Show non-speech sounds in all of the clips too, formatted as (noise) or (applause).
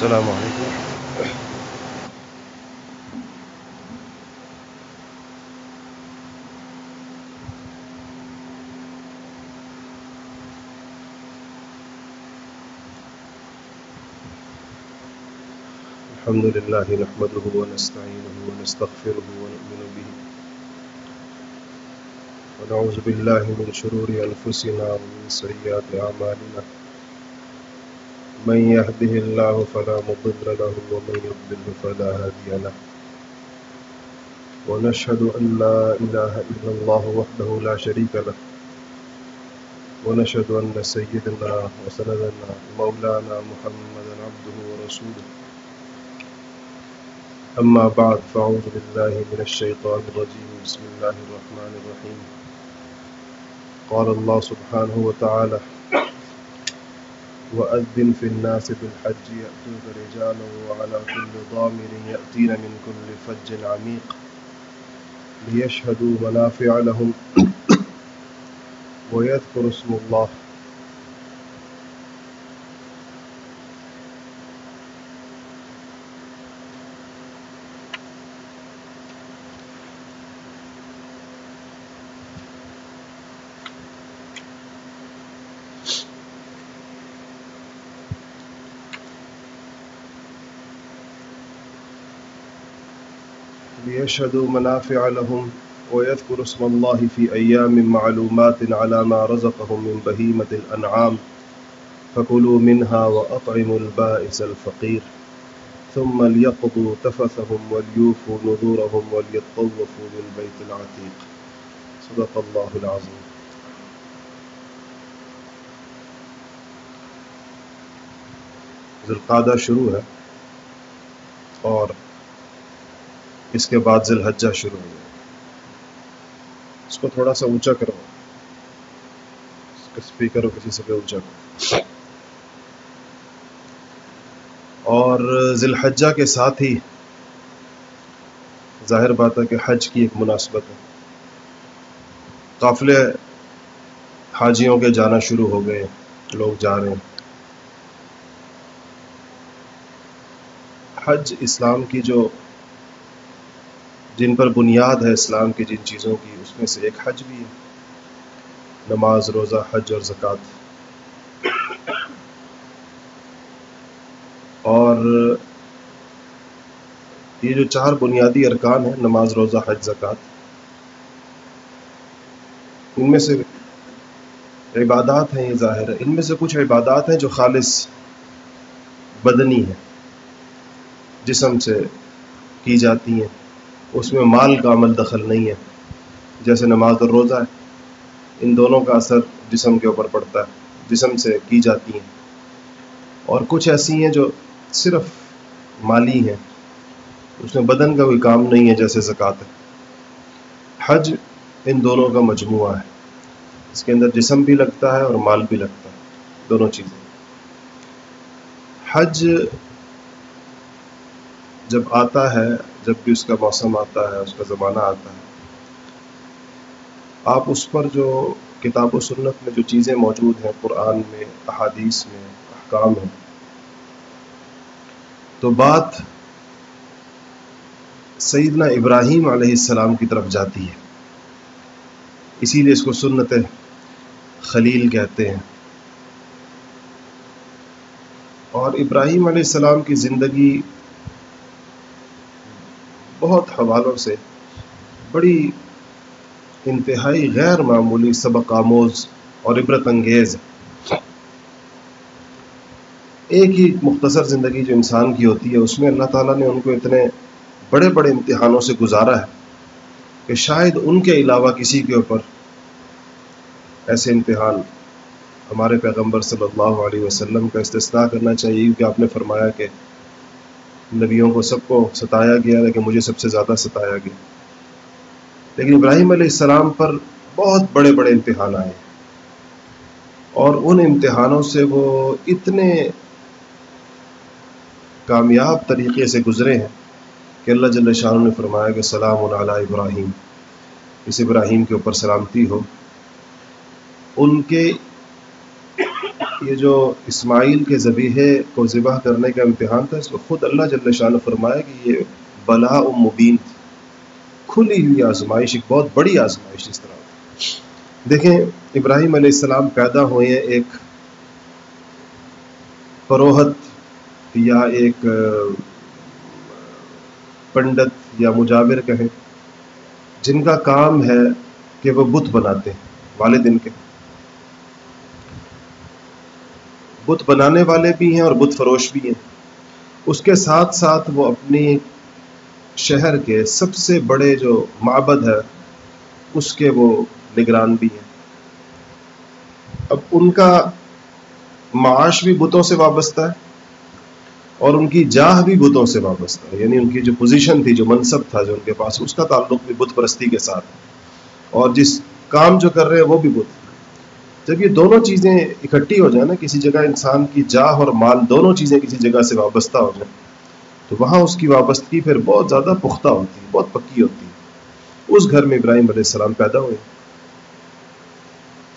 السلام عليكم الحمد لله نحمده ونستعينه ونستغفره ونؤمن به. ونعوذ بالله من شرور أنفسنا ومن سيئات أعمالنا. من يهده الله فلا مضل له ومن يضلل فلا هادي له. ونشهد أن لا إله إلا الله وحده لا شريك له. ونشهد أن سيدنا وسندنا مولانا محمدا عبده ورسوله. أما بعد، فأعوذ بالله من الشيطان الرجيم. بسم الله الرحمن الرحيم. قال الله سبحانه وتعالى وأذن في الناس بالحج يأتوك رجالا وعلى كل ضامر يأتين من كل فج عميق ليشهدوا منافع لهم ويذكروا اسم الله. ليشهدوا منافع لهم ويذكروا اسم الله في أيام معلومات على ما رزقهم من بهيمة الأنعام فكلوا منها وأطعموا البائس الفقير ثم ليقضوا تفثهم وليوفوا نذورهم وليطوفوا بالبيت العتيق. صدق الله العظيم. ذوالقعدہ شروع ہے اور اس کے بعد ذی الحجہ شروع ہو گیا اس کو تھوڑا سا اونچا کرو۔ اس کا اسپیکر ہو، کسی سے بھی اونچا کرو۔ اور ذی الحجہ کے ساتھ ہی ظاہر بات ہے کہ حج کی ایک مناسبت ہے۔ قافلے حاجیوں کے جانا شروع ہو گئے، لوگ جا رہے ہیں۔ حج اسلام کی جو جن پر بنیاد ہے اسلام کی، جن چیزوں کی، اس میں سے ایک حج بھی ہے۔ نماز، روزہ، حج اور زکوٰۃ۔ اور یہ جو چار بنیادی ارکان ہیں، نماز، روزہ، حج، زکوٰۃ، ان میں سے عبادات ہیں، یہ ظاہر ہے۔ ان میں سے کچھ عبادات ہیں جو خالص بدنی ہیں، جسم سے کی جاتی ہیں۔ اس میں مال کا عمل دخل نہیں ہے۔ جیسے نماز اور روزہ ہے، ان دونوں کا اثر جسم کے اوپر پڑتا ہے، جسم سے کی جاتی ہیں۔ اور کچھ ایسی ہیں جو صرف مالی ہیں۔ اس میں بدن کا کوئی کام نہیں ہے جیسے زکوٰۃ ہے۔ حج ان دونوں کا مجموعہ ہے۔ اس کے اندر جسم بھی لگتا ہے اور مال بھی لگتا ہے۔ دونوں چیزیں۔ حج جب آتا ہے جب بھی اس کا موسم آتا ہے، اس کا زمانہ آتا ہے۔ آپ اس پر جو کتاب و سنت میں جو چیزیں موجود ہیں، قرآن میں، احادیث میں، احکام ہیں، تو بات سیدنا ابراہیم علیہ السلام کی طرف جاتی ہے۔ اسی لیے اس کو سنت خلیل کہتے ہیں۔ اور ابراہیم علیہ السلام کی زندگی بہت حوالوں سے بڑی انتہائی غیر معمولی سبق آموز اور عبرت انگیز ایک ہی مختصر زندگی جو انسان کی ہوتی ہے، اس میں اللہ تعالیٰ نے ان کو اتنے بڑے بڑے امتحانوں سے گزارا ہے کہ شاید ان کے علاوہ کسی کے اوپر ایسے امتحان ہمارے پیغمبر صلی اللہ علیہ وسلم کا استثناء کرنا چاہیے، کیونکہ آپ نے فرمایا کہ نبیوں کو سب کو ستایا گیا، لیکن مجھے سب سے زیادہ ستایا گیا۔ لیکن ابراہیم علیہ السلام پر بہت بڑے بڑے امتحان آئے۔ اور ان امتحانوں سے وہ اتنے کامیاب طریقے سے گزرے ہیں کہ اللہ جل شاہ نے فرمایا کہ سلام علی ابراہیم۔ اس ابراہیم کے اوپر سلامتی ہو۔ ان کے یہ جو اسماعیل کے ذبیحے کو ذبح کرنے کا امتحان تھا، اس کو خود اللہ جل شاہ نے فرمایا کہ یہ بلا و مبین تھی۔ کھلی ہوئی آزمائش، ایک بہت بڑی آزمائش اس طرح۔ دیکھیں، ابراہیم علیہ السلام پیدا ہوئے ایک پروہت یا ایک پنڈت یا مجاور کہیں، جن کا کام ہے کہ وہ بت بناتے ہیں، والدین کے۔ بت بنانے والے بھی ہیں اور بت فروش بھی ہیں۔ اس کے ساتھ ساتھ وہ اپنی شہر کے سب سے بڑے جو معبد ہے اس کے وہ نگران بھی ہیں۔ اب ان کا معاش بھی بتوں سے وابستہ ہے اور ان کی جاہ بھی بتوں سے وابستہ ہے۔ یعنی ان کی جو پوزیشن تھی، جو منصب تھا، جو ان کے پاس، اس کا تعلق بھی بت پرستی کے ساتھ ہے۔ اور جس کام جو کر رہے ہیں، وہ بھی بت۔ جب یہ دونوں چیزیں اکٹھی ہو جائیں نا، کسی جگہ انسان کی جاہ اور مال دونوں چیزیں کسی جگہ سے وابستہ ہو جائیں، تو وہاں اس کی وابستگی پھر بہت زیادہ پختہ ہوتی ہے، بہت پکی ہوتی ہے۔ اس گھر میں ابراہیم علیہ السلام پیدا ہوئے۔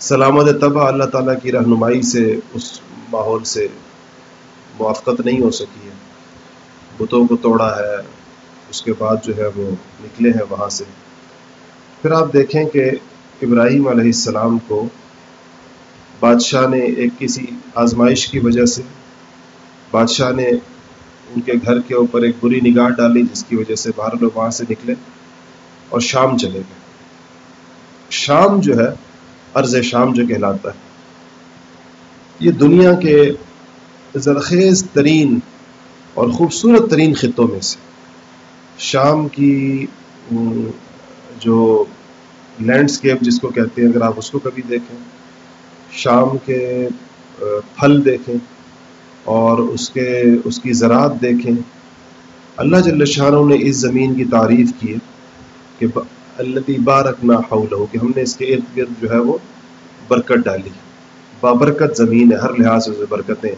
سلامت طبع اللہ تعالیٰ کی رہنمائی سے اس ماحول سے موافقت نہیں ہو سکی ہے۔ بتوں کو توڑا ہے، اس کے بعد جو ہے وہ نکلے ہیں وہاں سے۔ پھر آپ دیکھیں کہ ابراہیم علیہ السلام کو بادشاہ نے ایک کسی آزمائش کی وجہ سے بادشاہ نے ان کے گھر کے اوپر ایک بری نگاہ ڈالی جس کی وجہ سے باہر لوگ وہاں سے نکلے اور شام چلے گئے۔ شام جو ہے، عرض شام جو کہلاتا ہے۔ یہ دنیا کے زرخیز ترین اور خوبصورت ترین خطوں میں سے شام کی جو لینڈسکیپ جس کو کہتے ہیں، اگر آپ اس کو کبھی دیکھیں۔ شام کے پھل دیکھیں اور اس کے، اس کی زراعت دیکھیں۔ اللہ جل شاہ نے اس زمین کی تعریف کی ہے کہ اللہ بارک نہ ہو کہ ہم نے اس کے ارد گرد جو ہے وہ برکت ڈالی۔ بابرکت زمین ہے، ہر لحاظ سے برکتیں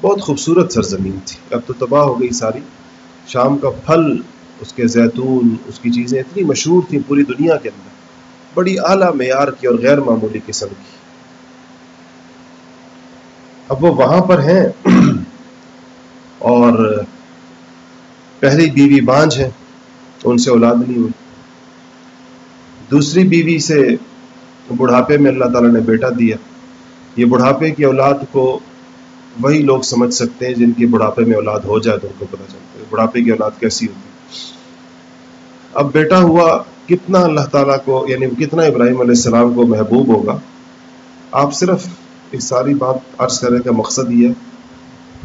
بہت خوبصورت سرزمین تھی۔ اب تو تباہ ہو گئی ساری۔ شام کا پھل، اس کے زیتون، اس کی چیزیں اتنی مشہور تھیں پوری دنیا کے اندر۔ بڑی اعلیٰ معیار کی اور غیر معمولی قسم کی۔ اب وہ وہاں پر ہیں اور پہلی بیوی بانج ہے ان سے اولاد نہیں ہوئی۔ دوسری بیوی سے بڑھاپے میں اللہ تعالیٰ نے بیٹا دیا۔ یہ بڑھاپے کی اولاد کو وہی لوگ سمجھ سکتے ہیں جن کی بڑھاپے میں اولاد ہو جائے تو ان کو پتہ چلتا ہے بڑھاپے کی اولاد کیسی ہوتی اب بیٹا ہوا کتنا اللہ تعالیٰ کو یعنی کتنا ابراہیم علیہ السلام کو محبوب ہوگا؟ آپ صرف اس ساری بات عرض کرنے کا مقصد یہ ہے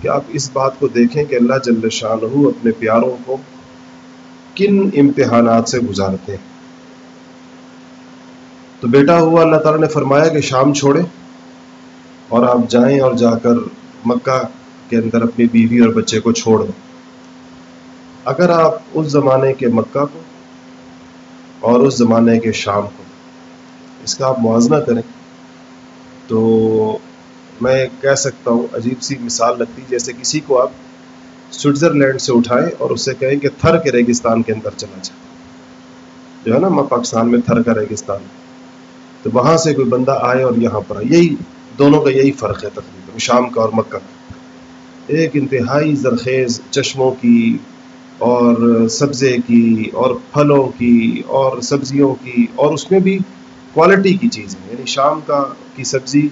کہ آپ اس بات کو دیکھیں کہ اللہ جل شاہ اپنے پیاروں کو کن امتحانات سے گزارتے ہیں۔ تو بیٹا ہوا اللہ تعالیٰ نے فرمایا کہ شام چھوڑے اور آپ جائیں اور جا کر مکہ کے اندر اپنی بیوی اور بچے کو چھوڑ دیں۔ اگر آپ اس زمانے کے مکہ کو اور اس زمانے کے شام کو اس کا آپ موازنہ کریں تو میں کہہ سکتا ہوں عجیب سی مثال لگتی جیسے کسی کو آپ سوئٹزرلینڈ سے اٹھائیں اور اس سے کہیں کہ تھر کے ریگستان کے اندر چلا جائے۔ جو ہے نا پاکستان میں تھر کا ریگستان۔ تو وہاں سے کوئی بندہ آئے اور یہاں پر آئے۔ یہی دونوں کا یہی فرق ہے تقریباً، شام کا اور مکہ کا۔ ایک انتہائی زرخیز چشموں کی اور سبزے کی اور پھلوں کی اور سبزیوں کی اور اس میں بھی کوالٹی کی چیزیں یعنی شام کا کی سبزی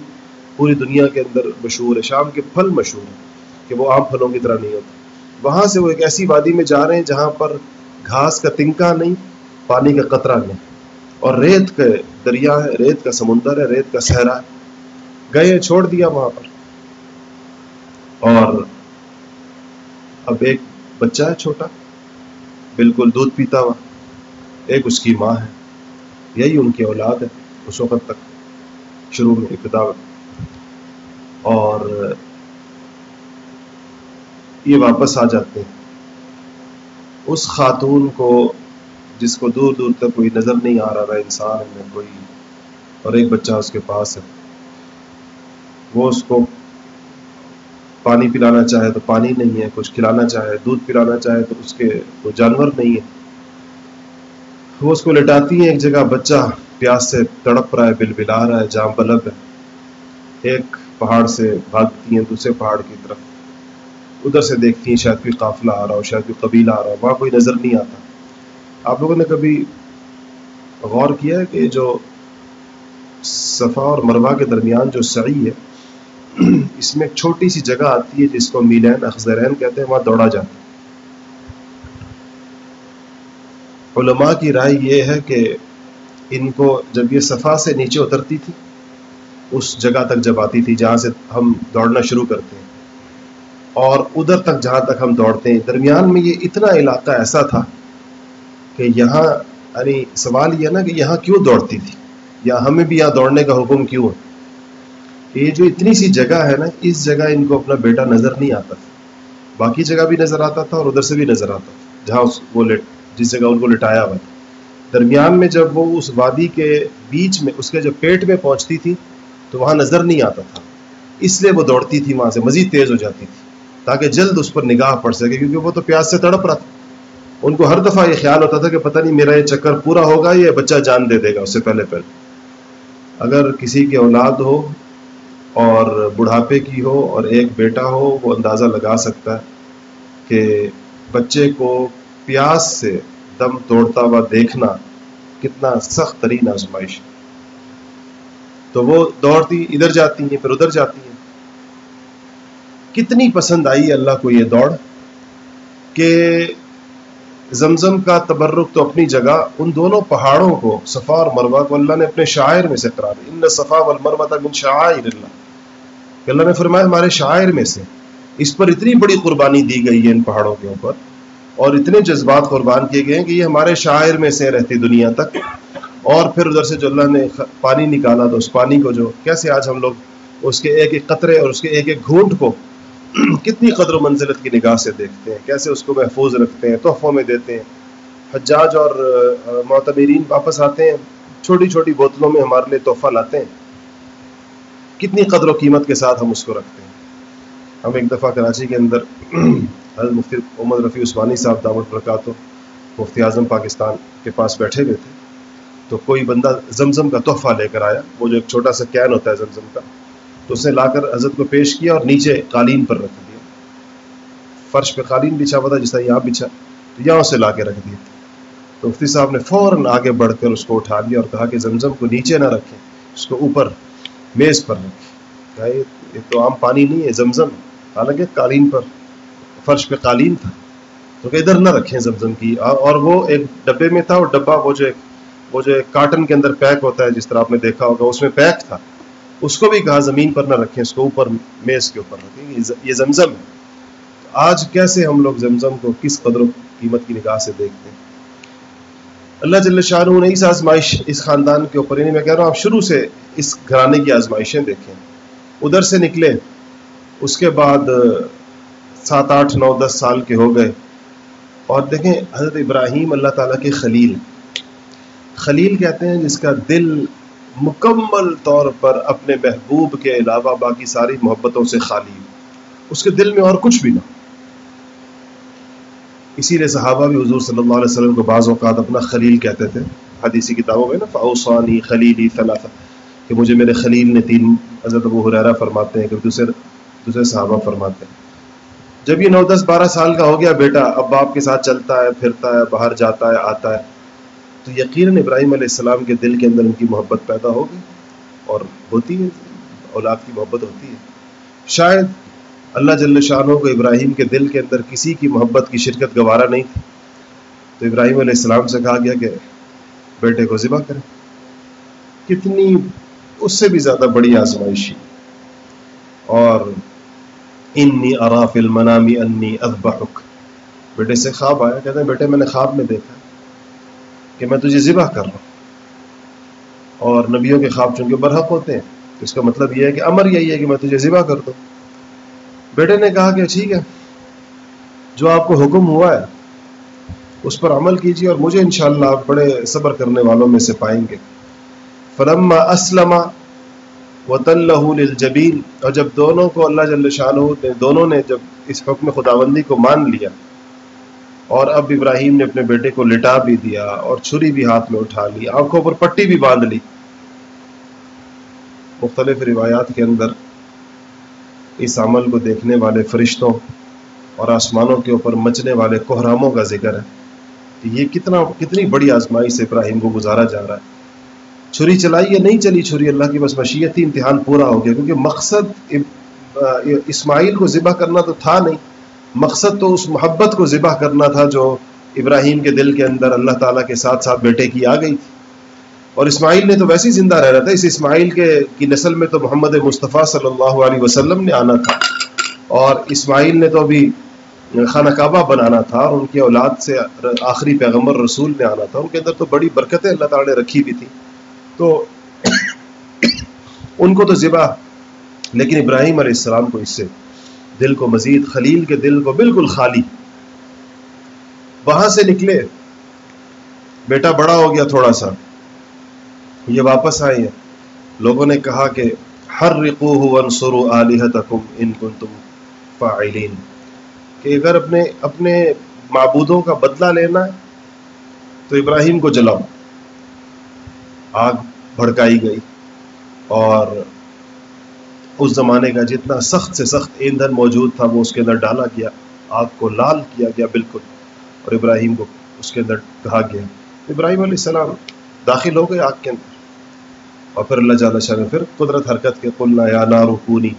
پوری دنیا کے اندر مشہور ہے، شام کے پھل مشہور ہیں کہ وہ عام پھلوں کی طرح نہیں ہوتے۔ وہاں سے وہ ایک ایسی وادی میں جا رہے ہیں جہاں پر گھاس کا تنکا نہیں، پانی کا قطرہ نہیں۔ اور ریت کا دریا ہے، ریت کا سمندر ہے، ریت کا صحرا ہے۔ گئے، چھوڑ دیا وہاں پر۔ اور اب ایک بچہ ہے چھوٹا، بالکل دودھ پیتا ہوا، ایک اس کی ماں ہے۔ یہی ان کی اولاد ہے، اس وقت تک شروع میں ابتدا اور یہ واپس آ جاتے ہیں۔ اس خاتون کو جس کو دور دور تک کوئی نظر نہیں آ رہا انسان ہے، کوئی، اور ایک بچہ اس کے پاس ہے۔ وہ اس کو پانی پلانا چاہے تو پانی نہیں ہے، کچھ کھلانا چاہے، دودھ پلانا چاہے تو اس کے، وہ جانور نہیں ہے۔ وہ اس کو لٹاتی ہیں ایک جگہ بچہ، پیاس سے تڑپ رہا ہے، بل بلا رہا ہے، جام بلب ہے۔ ایک پہاڑ سے بھاگتی ہیں، دوسرے پہاڑ کی طرف۔ ادھر سے دیکھتی ہیں شاید کوئی قافلہ آ رہا ہو، شاید کوئی قبیلہ آ رہا ہو، وہاں کوئی نظر نہیں آتا۔ آپ لوگوں نے کبھی غور کیا ہے کہ جو صفا اور مروا کے درمیان جو سعی ہے، اس میں ایک چھوٹی سی جگہ آتی ہے جس کو میلین اخذرین کہتے ہیں، وہاں دوڑا جاتا ہے۔ علماء کی رائے یہ ہے کہ ان کو جب یہ صفا سے نیچے اترتی تھی، اس جگہ تک جب آتی تھی جہاں سے ہم دوڑنا شروع کرتے ہیں، اور ادھر تک جہاں تک ہم دوڑتے ہیں، درمیان میں یہ اتنا علاقہ ایسا تھا کہ یہاں یعنی سوال یہ نا کہ یہاں کیوں دوڑتی تھی؟ یا ہمیں بھی یہاں دوڑنے کا حکم کیوں ہے؟ یہ جو اتنی سی جگہ ہے نا، اس جگہ ان کو اپنا بیٹا نظر نہیں آتا تھا۔ باقی جگہ بھی نظر آتا تھا اور ادھر سے بھی نظر آتا تھا، جہاں اس وہ لٹ جس جگہ ان کو لٹایا ہوا تھا درمیان میں جب وہ اس وادی کے بیچ میں، اس کے جو پیٹ میں پہنچتی تھی، تو وہاں نظر نہیں آتا تھا۔ اس لیے وہ دوڑتی تھی وہاں سے، مزید تیز ہو جاتی تھی، تاکہ جلد اس پر نگاہ پڑ سکے، کیونکہ وہ تو پیاس سے تڑپ رہا تھا۔ ان کو ہر دفعہ یہ خیال ہوتا تھا کہ پتہ نہیں میرا یہ چکر پورا ہوگا یا بچہ جان دے دے گا اس سے پہلے پہلے۔ اگر کسی کی اولاد ہو اور بڑھاپے کی ہو اور ایک بیٹا ہو، وہ اندازہ لگا سکتا ہے کہ بچے کو پیاس سے دم توڑتا ہوا دیکھنا کتنا سخت ترین آزمائش ہے۔ تو وہ دوڑتی، ادھر جاتی ہیں، پھر ادھر جاتی ہیں۔ کتنی پسند آئی اللہ کو یہ دوڑ کہ زمزم کا تبرک تو اپنی جگہ، ان دونوں پہاڑوں کو، صفا اور مروا کو اللہ نے اپنے شاعر میں سے قرار ان صفا والمروہ من شعائر اللہ۔ کہ اللہ نے فرمایا ہمارے شاعر میں سے، اس پر اتنی بڑی قربانی دی گئی ہے ان پہاڑوں کے اوپر۔ اور اتنے جذبات قربان کیے گئے ہیں کہ یہ ہمارے شاعر میں سے رہتی دنیا تک۔ اور پھر ادھر سے جو اللہ نے پانی نکالا تو اس پانی کو جو، کیسے آج ہم لوگ اس کے ایک ایک قطرے اور اس کے ایک ایک گھونٹ کو (clears throat) کتنی قدر و منزلت کی نگاہ سے دیکھتے ہیں، کیسے اس کو محفوظ رکھتے ہیں، تحفوں میں دیتے ہیں۔ حجاج اور معتبرین واپس آتے ہیں، چھوٹی چھوٹی بوتلوں میں ہمارے لیے تحفہ لاتے ہیں۔ کتنی قدر و قیمت کے ساتھ ہم اس کو رکھتے ہیں۔ ہم ایک دفعہ کراچی کے اندر حضرت مفتی محمد رفیع عثمانی صاحب دعوت برکات مفتی اعظم پاکستان کے پاس بیٹھے ہوئے تھے۔ تو کوئی بندہ زمزم کا تحفہ لے کر آیا، وہ جو ایک چھوٹا سا کین ہوتا ہے زمزم کا، تو اس نے لا کر حضرت کو پیش کیا اور نیچے قالین پر رکھ دیا۔ فرش پہ قالین بچھا ہوا تھا، جس طرح یہاں بچھا، تو یہاں اسے لا کے رکھ دیا۔ تو مفتی صاحب نے فوراً آگے بڑھ کر اس کو اٹھا لیا اور کہا کہ زمزم کو نیچے نہ رکھیں، اس کو اوپر میز پر رکھی یہ تو عام پانی نہیں ہے زمزم حالانکہ قالین پر فرش پہ قالین تھا۔ تو کہ ادھر نہ رکھیں زمزم کی۔ اور وہ ایک ڈبے میں تھا، اور ڈبا وہ جو وہ جو کارٹن کے اندر پیک ہوتا ہے، جس طرح آپ نے دیکھا ہوگا، اس میں پیک تھا۔ اس کو بھی کہا، زمین پر نہ رکھیں، اس کو اوپر میز کے اوپر رکھیں یہ زمزم ہے۔ آج کیسے ہم لوگ زمزم کو کس قدر و قیمت کی نگاہ سے دیکھتے ہیں؟ اللہ جل شاہ نے اس آزمائش، اس خاندان کے اوپر یعنی میں کہہ رہا ہوں، آپ شروع سے اس گھرانے کی آزمائشیں دیکھیں۔ ادھر سے نکلے اس کے بعد سات آٹھ نو دس سال کے ہو گئے۔ اور دیکھیں، حضرت ابراہیم اللہ تعالیٰ کے خلیل۔ خلیل کہتے ہیں جس کا دل مکمل طور پر اپنے محبوب کے علاوہ باقی ساری محبتوں سے خالی اس کے دل میں اور کچھ بھی نہ اسی لیے صحابہ بھی حضور صلی اللہ علیہ وسلم کو بعض اوقات اپنا خلیل کہتے تھے۔ حدیثی کتابوں میں نا فاؤسانی خلیلی ثلاثہ۔ کہ مجھے میرے خلیل نے تین، حضرت ابو حریرہ فرماتے ہیں کہ دوسرے دوسرے صحابہ فرماتے ہیں۔ جب یہ نو دس بارہ سال کا ہو گیا بیٹا، اب باپ کے ساتھ چلتا ہے، پھرتا ہے، باہر جاتا ہے، آتا ہے، تو یقیناً ابراہیم علیہ السلام کے دل کے اندر ان کی محبت پیدا ہوگی اور ہوتی ہے، اولاد کی محبت ہوتی ہے۔ شاید اللہ جل شاہ کو ابراہیم کے دل کے اندر کسی کی محبت کی شرکت گوارا نہیں تھی۔ تو ابراہیم علیہ السلام سے کہا گیا کہ بیٹے کو ذبح کریں۔ کتنی، اس سے بھی زیادہ بڑی آزمائشی۔ اور انی اراف المنامی انی اذبحک بیٹے سے خواب آیا کہتے ہیں بیٹے، میں نے خواب میں دیکھا کہ میں تجھے ذبح کر رہا ہوں۔ اور نبیوں کے خواب چونکہ برحق ہوتے ہیں، تو اس کا مطلب یہ ہے کہ امر یہی ہے کہ میں تجھے ذبح کر دوں۔ بیٹے نے کہا کہ ٹھیک ہے، جو آپ کو حکم ہوا ہے، اس پر عمل کیجیے اور مجھے انشاءاللہ آپ بڑے صبر کرنے والوں میں سے پائیں گے۔ فلما اسلم للجبین اور جب دونوں کو اللہ جل شاہ نے دونوں نے جب اس حکم خداوندی کو مان لیا، اور اب ابراہیم نے اپنے بیٹے کو لٹا بھی دیا اور چھری بھی ہاتھ میں اٹھا لی، آنکھوں پر پٹی بھی باندھ لی۔ مختلف روایات کے اندر اس عمل کو دیکھنے والے فرشتوں اور آسمانوں کے اوپر مچنے والے کوہراموں کا ذکر ہے۔ کہ یہ کتنا کتنی بڑی آزمائی سے ابراہیم کو گزارا جا رہا ہے۔ چھری چلائی یا نہیں چلی چھری، اللہ کی بس مشیت تھی امتحان پورا ہو گیا، کیونکہ مقصد اسماعیل کو ذبح کرنا تو تھا نہیں، مقصد تو اس محبت کو ذبح کرنا تھا جو ابراہیم کے دل کے اندر اللہ تعالیٰ کے ساتھ ساتھ بیٹے کی آ گئی۔ تھی اور اسماعیل نے تو ویسے ہی زندہ رہ رہا تھا، اس اسماعیل کے، کی نسل میں تو محمد مصطفیٰ صلی اللہ علیہ وسلم نے آنا تھا۔ اور اسماعیل نے تو ابھی خانہ کعبہ بنانا تھا اور ان کی اولاد سے آخری پیغمبر رسول نے آنا تھا، ان کے اندر تو بڑی برکتیں اللہ تعالیٰ نے رکھی بھی تھی تو ان کو تو ذبح، لیکن ابراہیم علیہ السلام کو اس سے دل کو مزید، خلیل کے دل کو بالکل خالی۔ وہاں سے نکلے۔ بیٹا بڑا ہو گیا تھوڑا سا۔ یہ واپس آئے۔ ہیں لوگوں نے کہا کہ ہر رقو انصرو علیحتکم ان کنتم فاعلین۔ کہ اگر اپنے اپنے معبودوں کا بدلہ لینا ہے، تو ابراہیم کو جلاؤ۔ آگ بھڑکائی گئی اور اس زمانے کا جتنا سخت سے سخت ایندھن موجود تھا وہ اس کے اندر ڈالا گیا، آگ کو لال کیا گیا بالکل اور ابراہیم کو اس کے اندر کہا گیا۔ ابراہیم علیہ السلام داخل ہو گئے آگ کے اندر اور پھر اللہ جل شاہ نے پھر قدرت حرکت کے قلنا یا نارو کونی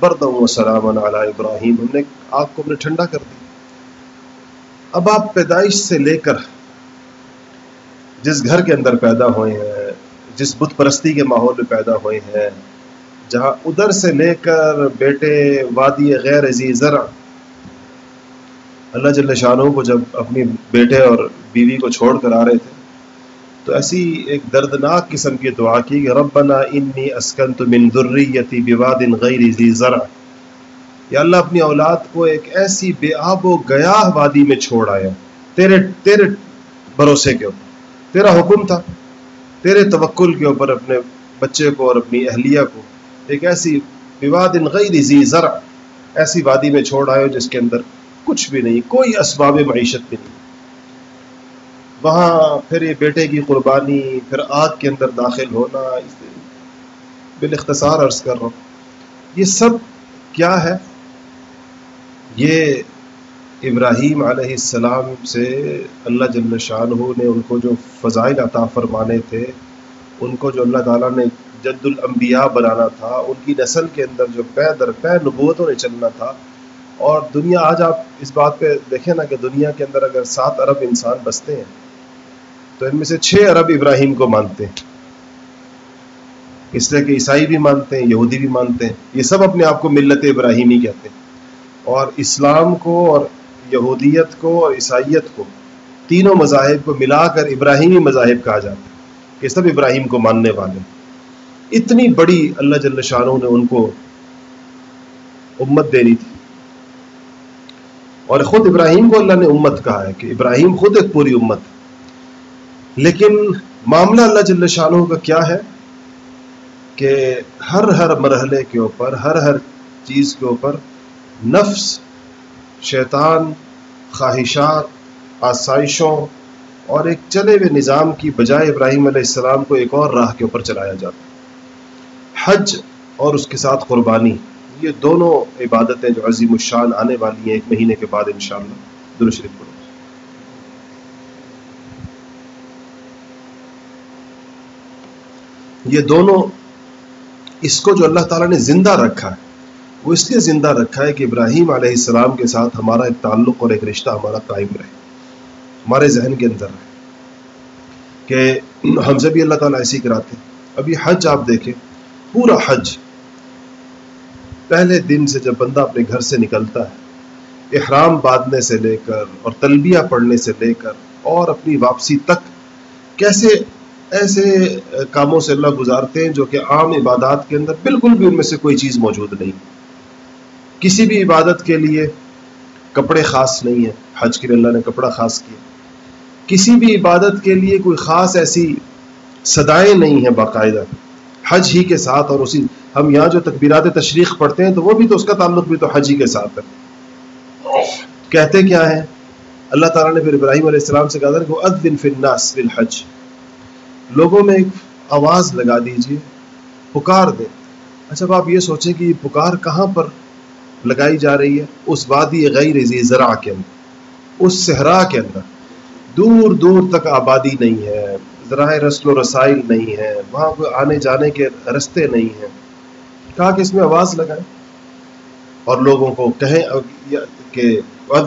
بردم و سلام علی ابراہیم، ہم نے آگ کو اپنے ٹھنڈا کر دی اب آپ پیدائش سے لے کر جس گھر کے اندر پیدا ہوئے ہیں جس بت پرستی کے ماحول میں پیدا ہوئے ہیں، جہاں ادھر سے لے کر بیٹے وادی غیر عزیز، ذرا۔ اللہ جل شاہ کو جب اپنی بیٹے اور بیوی کو چھوڑ کر آ رہے تھے، تو ایسی ایک دردناک قسم کی دعا کی کہ ربنا انی اسکنت من ذریتی بواد غیر ذی زرع یا اللہ اپنی اولاد کو ایک ایسی بے آب و گیاہ وادی میں چھوڑ آیا، تیرے تیرے بھروسے کے اوپر۔ تیرا حکم تھا۔ تیرے توکل کے اوپر اپنے بچے کو اور اپنی اہلیہ کو ایک ایسی بواد غیر ذی زرع ایسی وادی میں چھوڑ آئے جس کے اندر کچھ بھی نہیں، کوئی اسباب معیشت بھی نہیں۔ وہاں پھر یہ بیٹے کی قربانی، پھر آگ کے اندر داخل ہونا بالاختصار عرض کر رہا ہوں۔ یہ سب کیا ہے؟ یہ ابراہیم علیہ السلام سے اللہ جل شاہ نے ان کو جو فضائل عطا فرمانے تھے، ان کو جو اللہ تعالیٰ نے جد الانبیاء بنانا تھا، ان کی نسل کے اندر جو پے در پے نبوتوں نے چلنا تھا۔ اور دنیا آج آپ اس بات پہ دیکھیں نا کہ دنیا کے اندر اگر سات ارب انسان بستے ہیں، تو ان میں سے چھ ارب ابراہیم کو مانتے ہیں۔ اس لیے کہ عیسائی بھی مانتے ہیں، یہودی بھی مانتے ہیں، یہ سب اپنے آپ کو ملت ابراہیمی کہتے ہیں۔ اور اسلام کو اور یہودیت کو اور عیسائیت کو تینوں مذاہب کو ملا کر ابراہیمی مذاہب کہا جاتا ہے کہ سب ابراہیم کو ماننے والے اتنی بڑی اللہ جل شاہ نے ان کو امت دینی تھی۔ اور خود ابراہیم کو اللہ نے امت کہا ہے کہ ابراہیم خود ایک پوری امت لیکن معاملہ اللہ جل شاہ کا کیا ہے کہ ہر ہر مرحلے کے اوپر، ہر ہر چیز کے اوپر نفس شیطان، خواہشات، آسائشوں اور ایک چلے ہوئے نظام کی بجائے ابراہیم علیہ السلام کو ایک اور راہ کے اوپر چلایا جاتا حج اور اس کے ساتھ قربانی، یہ دونوں عبادتیں جو عظیم الشان آنے والی ہیں ایک مہینے کے بعد انشاءاللہ شاء اللہ یہ دونوں اس کو جو اللہ تعالیٰ نے زندہ رکھا ہے وہ اس لیے زندہ رکھا ہے کہ ابراہیم علیہ السلام کے ساتھ ہمارا ایک تعلق اور ایک رشتہ ہمارا قائم رہے، ہمارے ذہن کے اندر رہے۔ کہ ہم سے بھی اللہ تعالیٰ ایسی کراتے ہیں۔ ابھی حج آپ دیکھیں، پورا حج پہلے دن سے جب بندہ اپنے گھر سے نکلتا ہے، احرام باندھنے سے لے کر اور تلبیہ پڑھنے سے لے کر اور اپنی واپسی تک کیسے ایسے کاموں سے اللہ گزارتے ہیں جو کہ عام عبادات کے اندر بالکل بھی ان میں سے کوئی چیز موجود نہیں۔ کسی بھی عبادت کے لیے کپڑے خاص نہیں ہیں۔ حج کے لیے اللہ نے کپڑا خاص کیا۔ کسی بھی عبادت کے لیے کوئی خاص ایسی صدائیں نہیں ہیں باقاعدہ۔ حج ہی کے ساتھ اور اسی ہم یہاں جو تکبیرات تشریق پڑھتے ہیں تو وہ بھی تو اس کا تعلق بھی تو حج ہی کے ساتھ ہے۔ کہتے کیا ہے اللہ تعالیٰ نے پھر ابراہیم علیہ السلام سے کہا تھا کہ ادن فناس بالحج لوگوں میں ایک آواز لگا دیجیے پکار دیں۔ اچھا اب آپ یہ سوچیں کہ یہ پکار کہاں پر لگائی جا رہی ہے، اس وادی غیر ذی زرع کے اندر، اس صحرا کے اندر۔ دور دور تک آبادی نہیں ہے، ذرائع رسل و رسائل نہیں ہے، وہاں کوئی آنے جانے کے رستے نہیں ہیں۔ کہا کہ اس میں آواز لگائیں۔ اور لوگوں کو کہیں، کہ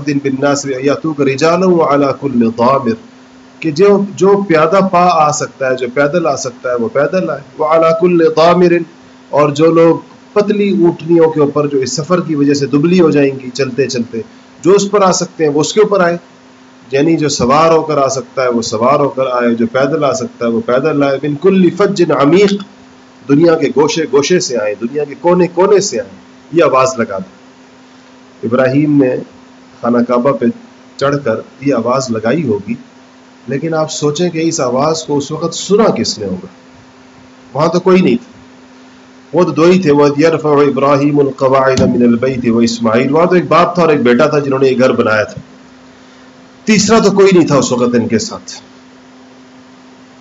دن بناس یا تو رجال اعلیٰ کل ضامر۔ کہ جو جو پیادہ پا آ سکتا ہے، جو پیدل آ سکتا ہے، وہ پیدل آئے۔ وہ اعلیٰ کل ضامر۔ اور جو لوگ پتلی اونٹنیوں کے اوپر جو اس سفر کی وجہ سے دبلی ہو جائیں گی چلتے چلتے، جو اس پر آ سکتے ہیں وہ اس کے اوپر آئے۔ یعنی جو سوار ہو کر آ سکتا ہے وہ سوار ہو کر آئے، جو پیدل آ سکتا ہے وہ پیدل آئے۔ بالکل فجن عمیق، دنیا کے گوشے گوشے سے آئے، دنیا کے کونے کونے سے آئے۔ یہ آواز لگا دیں ابراہیم نے خانہ کعبہ پہ چڑھ کر یہ آواز لگائی ہوگی، لیکن آپ سوچیں کہ اس آواز کو اس وقت سنا کس نے ہوگا؟ وہاں تو کوئی نہیں تھا۔ وہ تو دو ہی تھے، وہ یرفع ابراہیم القواعد من البیت و اسماعیل۔ وہاں تو ایک باپ تھا اور ایک بیٹا تھا جنہوں نے یہ گھر بنایا تھا۔ تیسرا تو کوئی نہیں تھا اس وقت ان کے ساتھ۔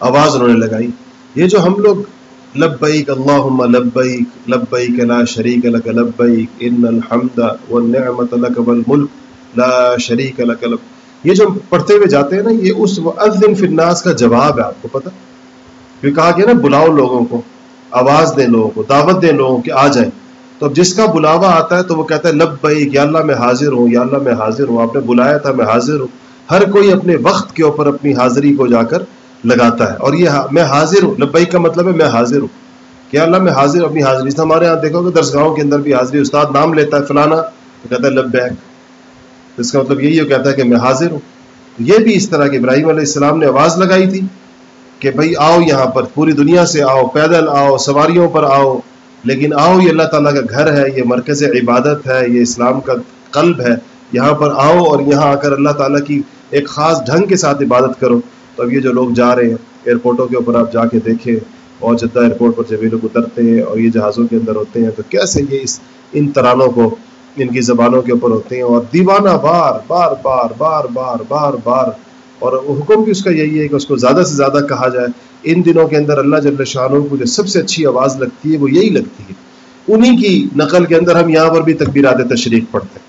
آواز انہوں نے لگائی۔ یہ جو ہم لوگ لبیک اللہم لبیک لبیک لا شریک لک، لبیک ان الحمد والنعمت لک والملک لا شریک لک، لب۔ یہ جو پڑھتے ہوئے جاتے ہیں نا، یہ اس وعذن فی الناس کا جواب ہے، آپ کو پتہ؟ کیونکہ کہا گیا نا، بلاؤ لوگوں کو۔ آواز دیں لوگوں کو، دعوت دیں لوگوں کہ آ جائیں۔ تو اب جس کا بلاوا آتا ہے تو وہ کہتا ہے لب بھائی یا اللہ میں حاضر ہوں، یا اللہ میں حاضر ہوں، آپ نے بلایا تھا، میں حاضر ہوں۔ ہر کوئی اپنے وقت کے اوپر اپنی حاضری کو جا کر لگاتا ہے۔ اور یہ میں حاضر ہوں لبئی کا مطلب ہے میں حاضر ہوں۔ کہ اللہ میں حاضر اپنی حاضری۔ سے ہمارے یہاں دیکھو کہ درسگاہوں کے اندر بھی حاضری، استاد نام لیتا ہے، فلانا، تو کہتا ہے لب بیک اس کا مطلب یہی ہے کہتا ہے کہ میں حاضر ہوں۔ یہ بھی اس طرح کہ ابراہیم علیہ السلام نے آواز لگائی تھی۔ کہ بھائی آؤ یہاں پر، پوری دنیا سے آؤ، پیدل آؤ، سواریوں پر آؤ۔ لیکن آؤ، یہ اللہ تعالیٰ کا گھر ہے، یہ مرکز عبادت ہے، یہ اسلام کا قلب ہے۔ یہاں پر آؤ اور یہاں آ کر اللہ تعالیٰ کی ایک خاص ڈھنگ کے ساتھ عبادت کرو۔ تو اب یہ جو لوگ جا رہے ہیں، ایئرپورٹوں کے اوپر آپ جا کے دیکھیں۔ اور جدہ ایئرپورٹ پر جب یہ لوگ اترتے ہیں اور یہ جہازوں کے اندر ہوتے ہیں، تو کیسے یہ اس، ان ترانوں کو، ان کی زبانوں کے اوپر ہوتے ہیں؟ اور دیوانہ بار بار بار بار بار بار بار اور حکم بھی اس کا یہی ہے کہ اس کو زیادہ سے زیادہ کہا جائے۔ ان دنوں کے اندر اللہ جل شاہ کو جو سب سے اچھی آواز لگتی ہے وہ یہی لگتی ہے۔ انہی کی نقل کے اندر ہم یہاں پر بھی تکبیرات تشریف پڑھتے ہیں۔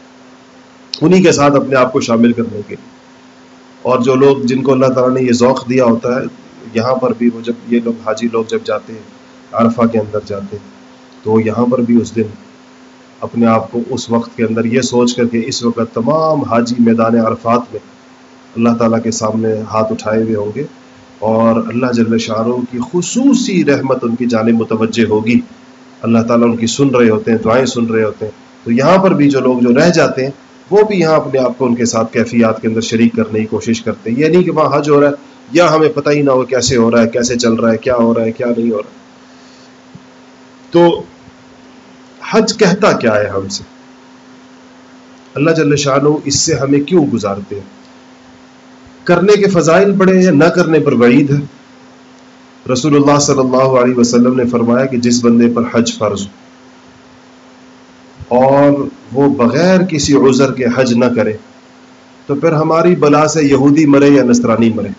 انہی کے ساتھ اپنے آپ کو شامل کرنے کے اور جو لوگ جن کو اللہ تعالیٰ نے یہ ذوق دیا ہوتا ہے، یہاں پر بھی وہ جب یہ لوگ حاجی لوگ جب جاتے ہیں، عرفہ کے اندر جاتے ہیں، تو یہاں پر بھی اس دن اپنے آپ کو اس وقت کے اندر یہ سوچ کر کے اس وقت تمام حاجی میدان عرفات میں اللہ تعالیٰ کے سامنے ہاتھ اٹھائے ہوئے ہوں گے اور اللہ جل شاہ کی خصوصی رحمت ان کی جانب متوجہ ہوگی۔ اللہ تعالیٰ ان کی سن رہے ہوتے ہیں، دعائیں سن رہے ہوتے ہیں۔ تو یہاں پر بھی جو لوگ جو رہ جاتے ہیں، وہ بھی یہاں اپنے آپ کو ان کے ساتھ کیفیات کے اندر شریک کرنے کی کوشش کرتے ہیں۔ یہ نہیں کہ وہاں حج ہو رہا ہے، یا ہمیں پتہ ہی نہ ہو کیسے ہو رہا ہے، کیسے چل رہا ہے، کیا ہو رہا ہے، کیا نہیں ہو رہا ہے۔ تو حج کہتا کیا ہے ہم سے؟ اللہ جل شاہ اس سے ہمیں کیوں گزارتے ہیں؟ کرنے کے فضائل بڑے ہیں نہ کرنے پر وعید ہے؟ رسول اللہ صلی اللہ علیہ وسلم نے فرمایا کہ جس بندے پر حج فرض اور وہ بغیر کسی عذر کے حج نہ کرے، تو پھر ہماری بلا سے یہودی مرے یا نصرانی مرے؟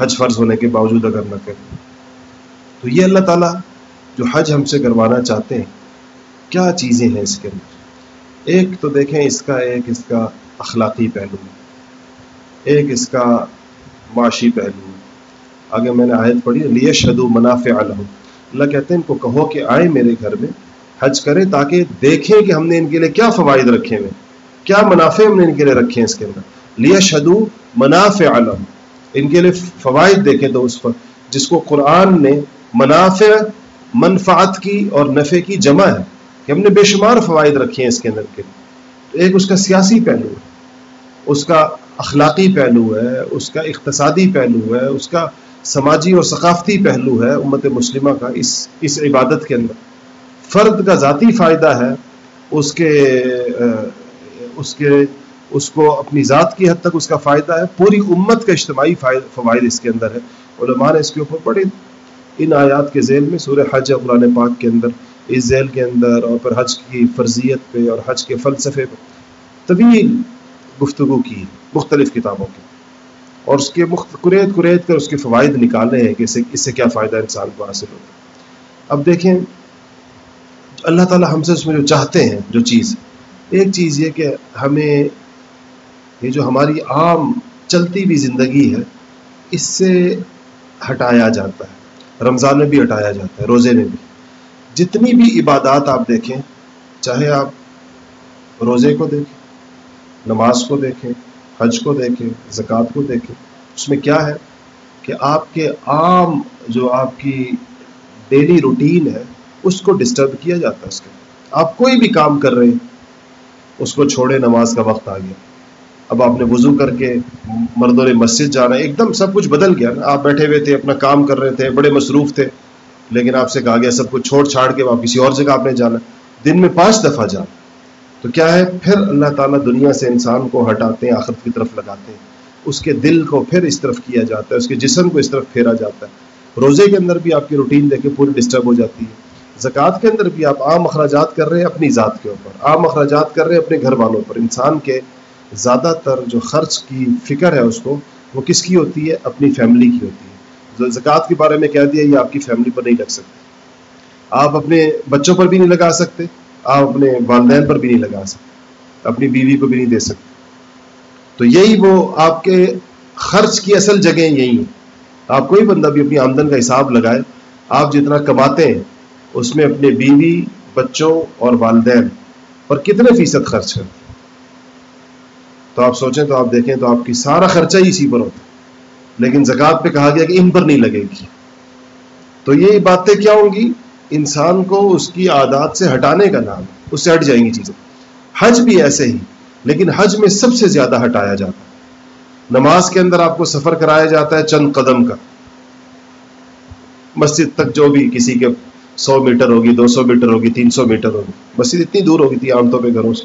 حج فرض ہونے کے باوجود اگر نہ کرے۔ تو یہ اللہ تعالیٰ جو حج ہم سے کروانا چاہتے ہیں، کیا چیزیں ہیں اس کے اندر؟ ایک تو دیکھیں اس کا ایک اس کا اخلاقی پہلو ہے۔ ایک اس کا معاشی پہلو ہے۔ آگے میں نے آیت پڑھی لیے شدو منافع الحم اللہ کہتے ہیں، ان کو کہو کہ آئے میرے گھر میں، حج کریں تاکہ دیکھیں کہ ہم نے ان کے لیے کیا فوائد رکھے ہوئے کیا منافع ہم نے ان کے لیے رکھے ہیں اس کے اندر؟ لیے شدو منافع علم ان کے لیے فوائد دیکھیں تو اس پر، جس کو قرآن نے منافع، منفعت کی اور نفع کی جمع ہے، کہ ہم نے بے شمار فوائد رکھے ہیں اس کے اندر کے۔ ایک اس کا سیاسی پہلو ہے۔ اس کا اخلاقی پہلو ہے، اس کا اقتصادی پہلو ہے، اس کا سماجی اور ثقافتی پہلو ہے امت مسلمہ کا اس اس عبادت کے اندر۔ فرد کا ذاتی فائدہ ہے، اس کے اس کے، اس کو اپنی ذات کی حد تک اس کا فائدہ ہے۔ پوری امت کا اجتماعی فوائد اس کے اندر ہے۔ علماء نے اس کے اوپر بڑے ان آیات کے ذیل میں سورہ حج قرآن پاک کے اندر، اس ذیل کے اندر اور پھر حج کی فرضیت پہ اور حج کے فلسفے پہ۔ طویل گفتگو کی، مختلف کتابوں کی۔ اور اس کے قریت قریت کر اس کے فوائد نکالے ہیں کہ اس سے کیا فائدہ انسان کو حاصل ہوتا ہے۔ اب دیکھیں، اللہ تعالیٰ ہم سے اس میں جو چاہتے ہیں، جو چیز، ایک چیز یہ کہ ہمیں یہ جو ہماری عام چلتی ہوئی زندگی ہے، اس سے ہٹایا جاتا ہے۔ رمضان میں بھی ہٹایا جاتا ہے، روزے میں بھی۔ جتنی بھی عبادات آپ دیکھیں، چاہے آپ روزے کو دیکھیں نماز کو دیکھیں، حج کو دیکھیں، زکوٰۃ کو دیکھیں۔ اس میں کیا ہے کہ آپ کے عام جو آپ کی ڈیلی روٹین ہے، اس کو ڈسٹرب کیا جاتا ہے اس کے آپ کوئی بھی کام کر رہے ہیں، اس کو چھوڑے نماز کا وقت آ گیا۔ اب آپ نے وضو کر کے مردوں نے مسجد جانا ہے، ایک دم سب کچھ بدل گیا نا۔ آپ بیٹھے ہوئے تھے، اپنا کام کر رہے تھے، بڑے مصروف تھے، لیکن آپ سے کہا گیا، سب کچھ چھوڑ چھاڑ کے آپ کسی اور جگہ آپ نے جانا۔ دن میں پانچ دفعہ جانا۔ تو کیا ہے؟ پھر اللہ تعالیٰ دنیا سے انسان کو ہٹاتے ہیں، آخرت کی طرف لگاتے ہیں۔ اس کے دل کو پھر اس طرف کیا جاتا ہے، اس کے جسم کو اس طرف پھیرا جاتا ہے۔ روزے کے اندر بھی آپ کی روٹین دیکھیں، پوری ڈسٹرب ہو جاتی ہے۔ زکوٰۃ کے اندر بھی آپ عام اخراجات کر رہے ہیں اپنی ذات کے اوپر۔ عام اخراجات کر رہے ہیں اپنے گھر والوں پر۔ انسان کے زیادہ تر جو خرچ کی فکر ہے اس کو، وہ کس کی ہوتی ہے؟ اپنی فیملی کی ہوتی ہے۔ زکوٰۃ کے بارے میں کہہ دیا، یہ آپ کی فیملی پر نہیں لگ سکتے آپ اپنے بچوں پر بھی نہیں لگا سکتے۔ آپ اپنے والدین پر بھی نہیں لگا سکتے، اپنی بیوی کو بھی نہیں دے سکتے۔ تو یہی وہ آپ کے خرچ کی اصل جگہ یہی ہیں۔ آپ کوئی بندہ بھی اپنی آمدن کا حساب لگائے، آپ جتنا کماتے ہیں، اس میں اپنے بیوی، بچوں اور والدین پر کتنے فیصد خرچ کرتے تو آپ سوچیں تو آپ دیکھیں تو آپ کی سارا خرچہ ہی اسی پر ہوتا لیکن زکوٰۃ پہ کہا گیا کہ ان پر نہیں لگے گی۔ تو یہ باتیں کیا ہوں گی؟ انسان کو اس کی عادات سے ہٹانے کا نام، اس سے ہٹ جائیں گی چیزیں۔ حج بھی ایسے ہی، لیکن حج میں سب سے زیادہ ہٹایا جاتا ہے۔ نماز کے اندر آپ کو سفر کرایا جاتا ہے چند قدم کا۔ مسجد تک جو بھی کسی کے سو میٹر ہوگی، دو سو میٹر ہوگی، تین سو میٹر ہوگی، مسجد اتنی دور ہوگی تھی عام طور پہ گھروں سے۔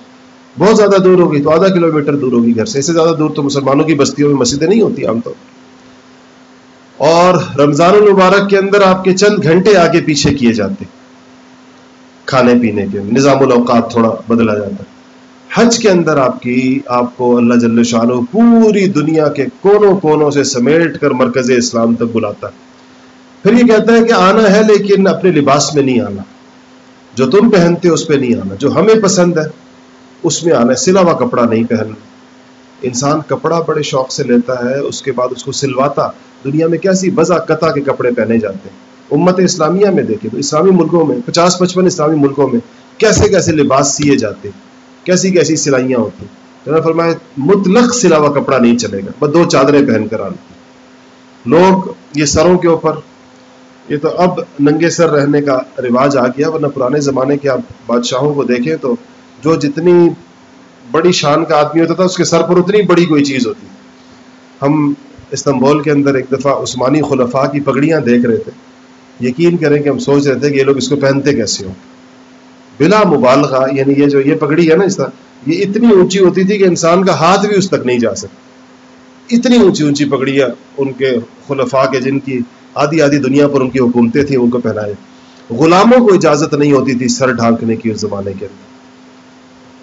بہت زیادہ دور ہوگی تو آدھا کلو میٹر دور ہوگی گھر سے۔ اس سے زیادہ دور تو مسلمانوں کی بستیوں میں مسجدیں نہیں ہوتی عام طور پر اور رمضان المبارک کے اندر آپ کے چند گھنٹے آگے پیچھے کیے جاتے کھانے پینے کے نظام الاوقات تھوڑا بدلا جاتا ہے۔ حج کے اندر آپ کی، آپ کو اللہ جل شاہ پوری دنیا کے کونوں کونوں سے سمیٹ کر مرکز اسلام تک بلاتا ہے۔ پھر یہ کہتا ہے کہ آنا ہے لیکن اپنے لباس میں نہیں آنا۔ جو تم پہنتے اس پہ نہیں آنا۔ جو ہمیں پسند ہے، اس میں آنا ہے۔ سلا ہوا کپڑا نہیں پہننا۔ انسان کپڑا بڑے شوق سے لیتا ہے، اس کے بعد اس کو سلواتا۔ دنیا میں کیسی وضع قطع کے کپڑے پہنے جاتے ہیں؟ امت اسلامیہ میں دیکھیں تو اسلامی ملکوں میں، پچاس پچپن اسلامی ملکوں میں کیسے کیسے لباس سیے جاتے کیسی کیسی سلائیاں ہوتی تو فرمایا، مطلق سلا ہوا کپڑا نہیں چلے گا، بس دو چادریں پہن کر آنے لوگ یہ سروں کے اوپر، یہ تو اب ننگے سر رہنے کا رواج آ گیا، ورنہ پرانے زمانے کے آپ بادشاہوں کو دیکھیں تو جو جتنی بڑی شان کا آدمی ہوتا تھا، اس کے سر پر اتنی بڑی کوئی چیز ہوتی۔ ہم استنبول کے اندر ایک دفعہ عثمانی خلفاء کی پگڑیاں دیکھ رہے تھے۔ یقین کریں کہ ہم سوچ رہے تھے کہ یہ لوگ اس کو پہنتے کیسے ہوں۔ بلا مبالغہ یعنی یہ جو یہ پگڑی ہے نا اس طرح، یہ اتنی اونچی ہوتی تھی کہ انسان کا ہاتھ بھی اس تک نہیں جا سکتا۔ اتنی اونچی اونچی پگڑیاں ان کے خلفاء کے، جن کی آدھی آدھی دنیا پر ان کی حکومتیں تھیں، ان کو پہنائے غلاموں کو اجازت نہیں ہوتی تھی سر ڈھانکنے کی اس زمانے کے اندر۔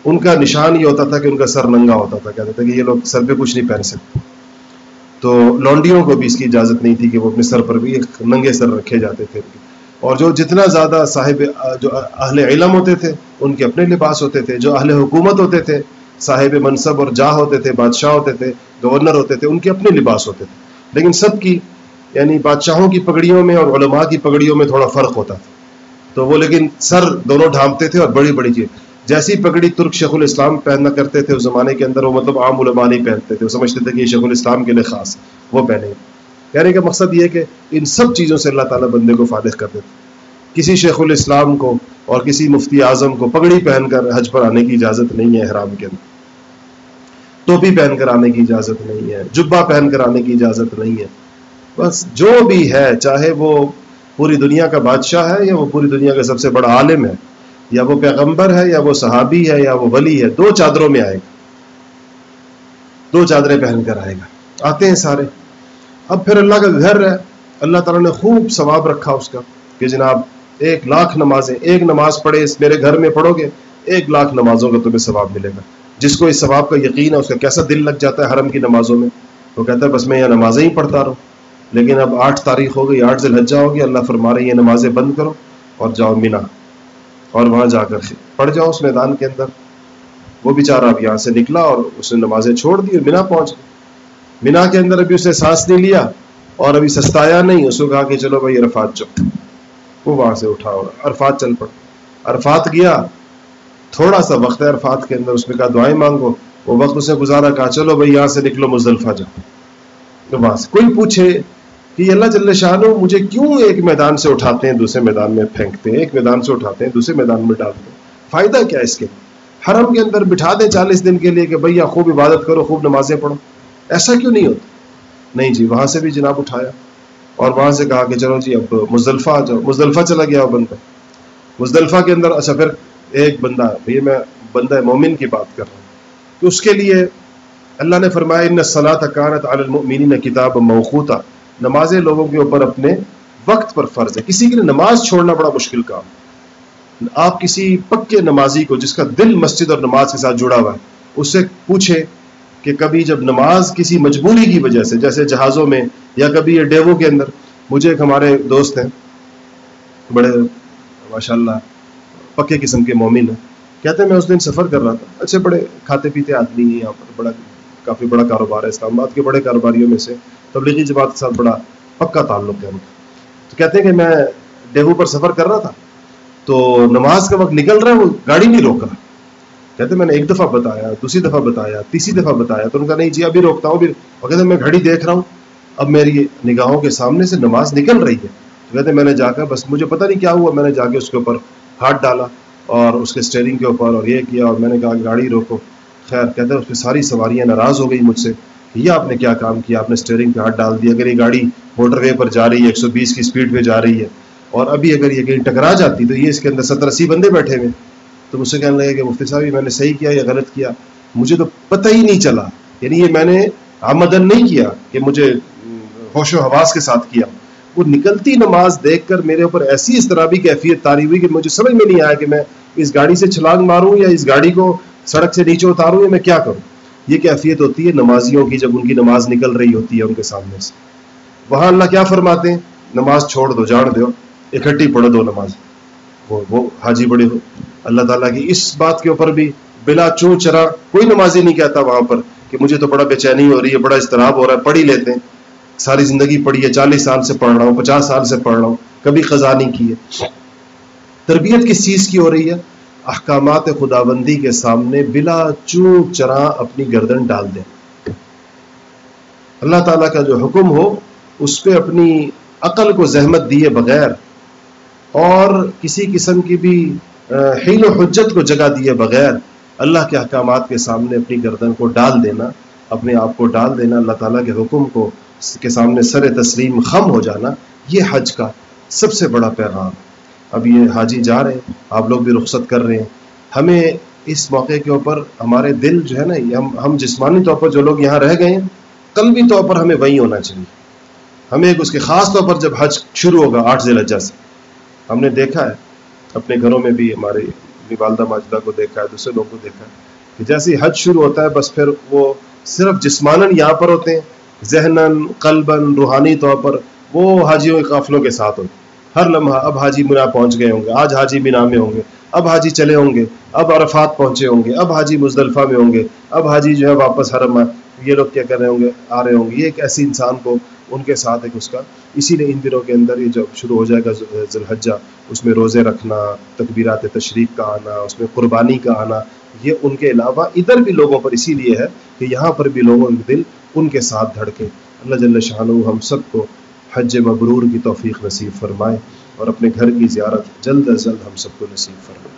ان کا نشان یہ ہوتا تھا کہ ان کا سر ننگا ہوتا تھا، کہتے تھے کہ یہ لوگ سر پہ کچھ نہیں پہن سکتے۔ تو لانڈیوں کو بھی اس کی اجازت نہیں تھی کہ وہ اپنے سر پر بھی ایک ننگے سر رکھے جاتے تھے۔ اور جو جتنا زیادہ صاحب، جو اہل علم ہوتے تھے، ان کے اپنے لباس ہوتے تھے، جو اہل حکومت ہوتے تھے، صاحب منصب اور جاہ ہوتے تھے، بادشاہ ہوتے تھے، گورنر ہوتے تھے، ان کے اپنے لباس ہوتے تھے۔ لیکن سب کی یعنی بادشاہوں کی پگڑیوں میں اور علماء کی پگڑیوں میں تھوڑا فرق ہوتا تھا۔ تو وہ لیکن سر دونوں ڈھانپتے تھے اور بڑی بڑی چیز۔ جیسی پگڑی ترک شیخ الاسلام پہننا کرتے تھے اس زمانے کے اندر، وہ مطلب عام علماء نہیں پہنتے تھے، وہ سمجھتے تھے کہ یہ شیخ الاسلام کے لیے خاص وہ پہنے۔ یعنی کہنے کا مقصد یہ کہ ان سب چیزوں سے اللہ تعالیٰ بندے کو فارغ کر دیتے کسی شیخ الاسلام کو اور کسی مفتی اعظم کو پگڑی پہن کر حج پر آنے کی اجازت نہیں ہے احرام کے اندر۔ ٹوپی پہن کر آنے کی اجازت نہیں ہے جبا پہن کر آنے کی اجازت نہیں ہے۔ بس جو بھی ہے، چاہے وہ پوری دنیا کا بادشاہ ہے یا وہ پوری دنیا کا سب سے بڑا عالم ہے یا وہ پیغمبر ہے، یا وہ صحابی ہے، یا وہ ولی ہے، دو چادروں میں آئے گا۔ دو چادریں پہن کر آئے گا۔ آتے ہیں سارے۔ اب پھر اللہ کا گھر ہے۔ اللہ تعالیٰ نے خوب ثواب رکھا اس کا کہ جناب ایک لاکھ نمازیں، ایک نماز پڑھے، اس میرے گھر میں پڑھو گے، ایک لاکھ نمازوں کا تمہیں ثواب ملے گا۔ جس کو اس ثواب کا یقین ہے، اس کا کیسا دل لگ جاتا ہے حرم کی نمازوں میں؟ وہ کہتا ہے، بس میں یہ نمازیں ہی پڑھتا رہوں۔ لیکن اب آٹھ تاریخ ہو گئی، آٹھ ذی الحجہ ہوگی اللہ فرما رہے یہ نمازیں بند کرو اور جاؤ مینا۔ اور وہاں جا کر پڑ جاؤ اس میدان کے اندر۔ وہ بیچارہ اب یہاں سے نکلا اور اس نے نمازیں چھوڑ دی اور مینا پہنچ گئی مینا کے اندر ابھی اس نے سانس نہیں لیا اور ابھی سستایا نہیں۔ اس کو کہا کہ چلو بھائی، عرفات چو وہ وہاں سے اٹھا اور عرفات چل پڑ عرفات گیا۔ تھوڑا سا وقت ہے عرفات کے اندر۔ اس میں کہا، دعائیں مانگو۔ وہ وقت اسے گزارا، کہا، چلو بھائی، یہاں سے نکلو مزدلفہ جاؤ۔ وہاں سے کوئی پوچھے۔ کہ اللہ جل شاہ مجھے کیوں ایک میدان سے اٹھاتے ہیں، دوسرے میدان میں پھینکتے ہیں، ایک میدان سے اٹھاتے ہیں، دوسرے میدان میں ڈالتے ہیں۔ فائدہ کیا اس کے حرم کے اندر بٹھا دیں چالیس دن کے لیے کہ بھیا خوب عبادت کرو، خوب نمازیں پڑھو۔ ایسا کیوں نہیں ہوتا؟ نہیں جی وہاں سے بھی جناب اٹھایا۔ اور وہاں سے کہا کہ چلو جی اب مزدلفہ آ جاؤ مزدلفہ چلا گیا وہ بندہ مزدلفہ کے اندر اچھا پھر ایک بندہ بھیا میں بندہ مومن کی بات کر رہا ہوں۔ تو اس کے لیے اللہ نے فرمایا، ان صلاح کانت عالمین کتاب موخوتا نمازیں لوگوں کے اوپر اپنے وقت پر فرض ہے کسی کے لیے نماز چھوڑنا بڑا مشکل کام آپ کسی پکے نمازی کو جس کا دل مسجد اور نماز کے ساتھ جڑا ہوا ہے، اس سے پوچھے کہ کبھی جب نماز کسی مجبوری کی وجہ سے، جیسے جہازوں میں یا کبھی یہ ڈیوو کے اندر، مجھے ایک ہمارے دوست ہیں، بڑے ماشاء اللہ پکے قسم کے مومن ہیں۔ کہتے ہیں، میں اس دن سفر کر رہا تھا۔ اچھے بڑے کھاتے پیتے آدمی ہیں یہاں پر، بڑا کافی بڑا کاروبار ہے اسلام آباد کے بڑے کاروباریوں میں سے، تبلیغی جماعت کے ساتھ بڑا پکا تعلق ہے ان کا تو کہتے ہیں کہ میں ڈیہو پر سفر کر رہا تھا، تو نماز کا وقت نکل رہا ہے، وہ گاڑی نہیں روک رہا۔ کہتے میں نے ایک دفعہ بتایا، دوسری دفعہ بتایا، تیسری دفعہ بتایا، تو ان کا نہیں جی ابھی روکتا ہوں وہ کہتے میں گھڑی دیکھ رہا ہوں، اب میری نگاہوں کے سامنے سے نماز نکل رہی ہے۔ تو کہتے میں نے جا کر بس مجھے پتہ نہیں کیا ہوا، میں نے جا کے اس کے اوپر ہاتھ ڈالا اور اس کے اسٹیئرنگ کے اوپر اور یہ کیا اور میں نے کہا گاڑی روکو۔ خیر کہتے ہیں اس پہ ساری سواریاں ناراض ہو گئی مجھ سے یہ آپ نے کیا کام کیا؟ آپ نے اسٹیئرنگ پہ ہاتھ ڈال دیا اگر یہ گاڑی موٹر وے پر جا رہی ہے، ایک سو بیس کی اسپیڈ پہ جا رہی ہے۔ اور ابھی اگر یہ کہیں ٹکرا جاتی تو یہ اس کے اندر ستر اسی بندے بیٹھے ہوئے۔ تو مجھ سے کہنے لگے کہ مفتی صاحب میں نے صحیح کیا یا غلط کیا؟ مجھے تو پتہ ہی نہیں چلا۔ یعنی یہ میں نے آمدن نہیں کیا کہ مجھے ہوش و حواس کے ساتھ کیا۔ وہ نکلتی نماز دیکھ کر میرے اوپر ایسی اس طرح بھی کیفیت تاری ہوئی کہ مجھے سمجھ میں نہیں آیا کہ میں اس گاڑی سے چھلانگ ماروں یا اس گاڑی کو سڑک سے نیچے اتاروں یا میں کیا کروں؟ یہ کیفیت ہوتی ہے نمازیوں کی، جب ان کی نماز نکل رہی ہوتی ہے ان کے سامنے سے۔ وہاں اللہ کیا فرماتے ہیں؟ نماز چھوڑ دو، جان دو اکٹھی پڑھ دو نماز۔ وہ وہ حاجی بڑے ہو۔ اللہ تعالیٰ کی اس بات کے اوپر بھی بلا چو چرا کوئی نمازی نہیں کہتا وہاں پر کہ مجھے تو بڑا بے چینی ہو رہی ہے، بڑا اضطراب ہو رہا ہے پڑھ ہی لیتے ہیں۔ ساری زندگی پڑھی ہے، چالیس سال سے پڑھ رہا ہوں، پچاس سال سے پڑھ رہا ہوں، کبھی خزاں نہیں کی ہے۔ تربیت کس چیز کی ہو رہی ہے؟ احکامات خدا بندی کے سامنے بلا چون چرا اپنی گردن ڈال دیں۔ اللہ تعالیٰ کا جو حکم ہو، اس پہ اپنی عقل کو زحمت دیے بغیر اور کسی قسم کی بھی حیل و حجت کو جگہ دیے بغیر اللہ کے احکامات کے سامنے اپنی گردن کو ڈال دینا، اپنے آپ کو ڈال دینا، اللہ تعالیٰ کے حکم کو، کے سامنے سر تسلیم خم ہو جانا، یہ حج کا سب سے بڑا پیغام۔ اب یہ حاجی جا رہے ہیں، آپ لوگ بھی رخصت کر رہے ہیں۔ ہمیں اس موقع کے اوپر ہمارے دل جو ہے نا ہم ہم جسمانی طور پر جو لوگ یہاں رہ گئے ہیں، قلبی طور پر ہمیں وہیں ہونا چاہیے۔ ہمیں ایک اس کے خاص طور پر جب حج شروع ہوگا آٹھ ذی الحجہ سے، ہم نے دیکھا ہے، اپنے گھروں میں بھی ہمارے والدہ ماجدہ کو دیکھا ہے، دوسرے لوگوں کو دیکھا ہے کہ جیسے حج شروع ہوتا ہے، بس پھر وہ صرف جسمانن یہاں پر ہوتے ہیں ذہنن قلبن روحانی طور پر وہ حاجیوں کے قافلوں کے ساتھ ہوتے ہیں۔ ہر لمحہ اب حاجی مینا پہنچ گئے ہوں گے، آج حاجی مینا میں ہوں گے، اب حاجی چلے ہوں گے، اب عرفات پہنچے ہوں گے، اب حاجی مزدلفہ میں ہوں گے، اب حاجی جو ہے واپس حرم یہ لوگ کیا کر رہے ہوں گے، آ رہے ہوں گے۔ یہ ایک ایسی انسان کو ان کے ساتھ ایک اس کا، اسی لیے ان دنوں کے اندر یہ جب شروع ہو جائے گا ذوالحجہ، اس میں روزے رکھنا، تکبیرات تشریف کا آنا، اس میں قربانی کا آنا، یہ ان کے علاوہ ادھر بھی لوگوں پر اسی لیے ہے کہ یہاں پر بھی لوگوں کے دل ان کے ساتھ دھڑکے اللہ جل شاہ ہم سب کو حج مبرور کی توفیق نصیب فرمائے اور اپنے گھر کی زیارت جلد از جلد ہم سب کو نصیب فرمائے۔